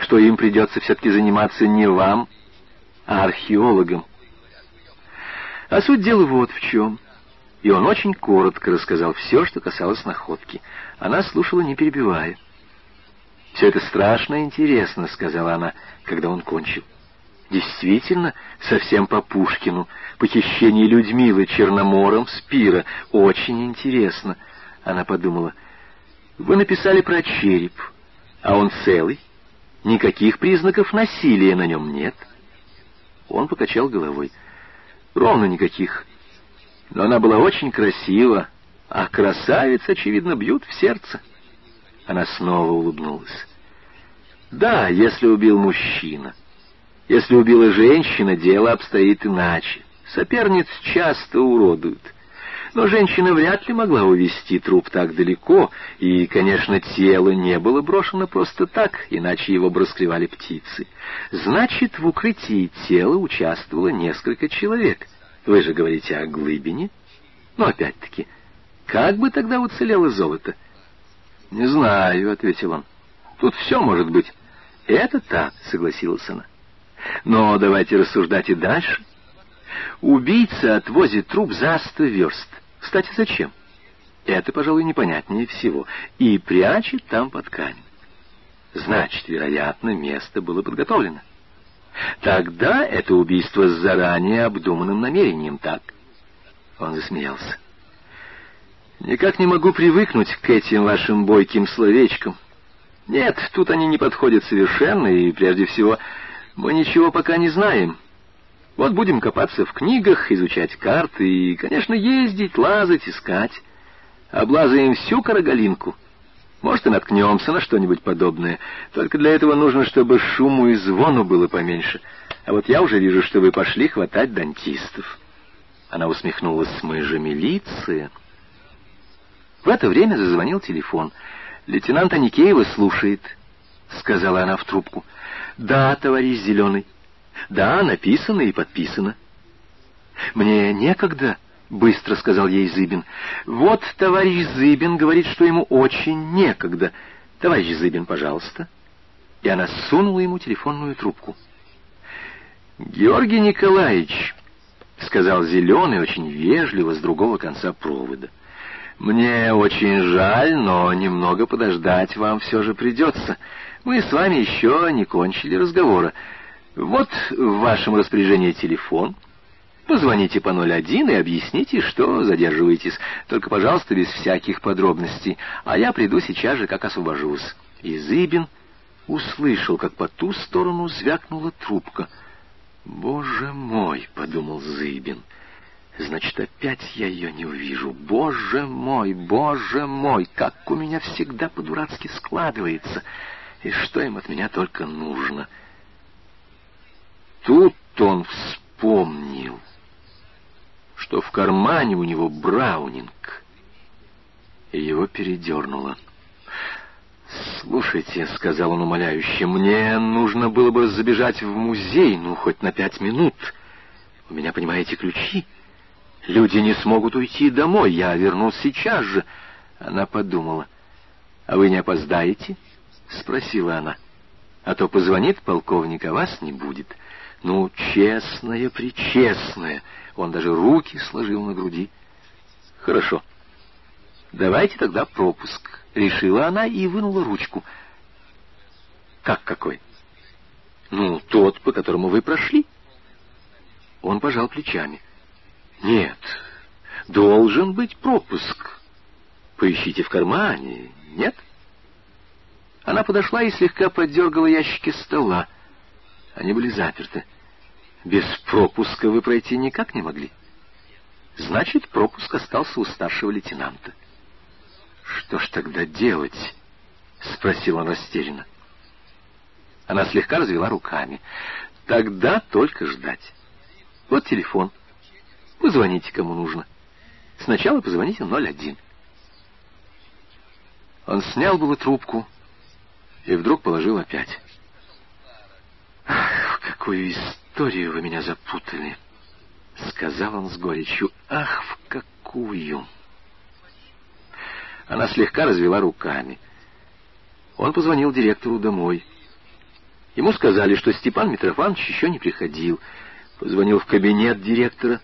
Так что им придется все-таки заниматься не вам, а археологом. А суть дела вот в чем. И он очень коротко рассказал все, что касалось находки. Она слушала, не перебивая. «Все это страшно интересно», — сказала она, когда он кончил. Действительно, совсем по Пушкину. Похищение Людмилы Черномором Спира. Очень интересно. Она подумала. Вы написали про череп, а он целый. Никаких признаков насилия на нем нет. Он покачал головой. Ровно никаких. Но она была очень красива, а красавиц, очевидно, бьют в сердце. Она снова улыбнулась. Да, если убил мужчина. Если убила женщина, дело обстоит иначе. Соперниц часто уродуют. Но женщина вряд ли могла увести труп так далеко, и, конечно, тело не было брошено просто так, иначе его бы расклевали птицы. Значит, в укрытии тела участвовало несколько человек. Вы же говорите о глыбине? Но опять-таки, как бы тогда уцелело золото? — Не знаю, — ответил он. — Тут все может быть. — Это так, — согласилась она. Но давайте рассуждать и дальше. Убийца отвозит труп за сто верст. Кстати, зачем? Это, пожалуй, непонятнее всего. И прячет там под камень. Значит, вероятно, место было подготовлено. Тогда это убийство с заранее обдуманным намерением, так? Он засмеялся. Никак не могу привыкнуть к этим вашим бойким словечкам. Нет, тут они не подходят совершенно, и прежде всего мы ничего пока не знаем. Вот будем копаться в книгах, изучать карты и, конечно, ездить, лазать, искать. Облазаем всю Карагалинку. Может, и наткнемся на что-нибудь подобное. Только для этого нужно, чтобы шуму и звону было поменьше. А вот я уже вижу, что вы пошли хватать дантистов. Она усмехнулась. Мы же милиция. В это время зазвонил телефон. «Лейтенант Аникеева слушает», — сказала она в трубку. «Да, товарищ Зеленый. Да, написано и подписано». «Мне некогда», — быстро сказал ей Зыбин. «Вот товарищ Зыбин говорит, что ему очень некогда. Товарищ Зыбин, пожалуйста». И она сунула ему телефонную трубку. «Георгий Николаевич», — сказал Зеленый очень вежливо с другого конца провода, — «мне очень жаль, но немного подождать вам все же придется». Мы с вами еще не кончили разговора. Вот в вашем распоряжении телефон. Позвоните по 01 и объясните, что задерживаетесь. Только, пожалуйста, без всяких подробностей. А я приду сейчас же, как освобожусь. И Зыбин услышал, как по ту сторону звякнула трубка. «Боже мой!» — подумал Зыбин. «Значит, опять я ее не увижу. Боже мой, боже мой! Как у меня всегда по-дурацки складывается!» И что им от меня только нужно? Тут он вспомнил, что в кармане у него браунинг, и его передернуло. «Слушайте», — сказал он умоляюще, — «мне нужно было бы забежать в музей, ну, хоть на пять минут. У меня, понимаете, ключи. Люди не смогут уйти домой, я вернусь сейчас же». Она подумала, «А вы не опоздаете?» — спросила она. «А то позвонит полковник, а вас не будет. Ну, честная, причестная». Он даже руки сложил на груди. «Хорошо. Давайте тогда пропуск», — решила она и вынула ручку. «Как какой?» «Ну, тот, по которому вы прошли». Он пожал плечами. «Нет, должен быть пропуск. Поищите в кармане. Нет?» Она подошла и слегка поддергала ящики стола. Они были заперты. Без пропуска вы пройти никак не могли. Значит, пропуск остался у старшего лейтенанта. Что ж тогда делать? Спросил он растерянно. Она слегка развела руками. Тогда только ждать. Вот телефон. Позвоните, кому нужно. Сначала позвоните 01. Он снял было трубку, и вдруг положил опять. «Ах, в какую историю вы меня запутали!» — сказал он с горечью. «Ах, в какую!» Она слегка развела руками. Он позвонил директору домой. Ему сказали, что Степан Митрофанович еще не приходил. Позвонил в кабинет директора.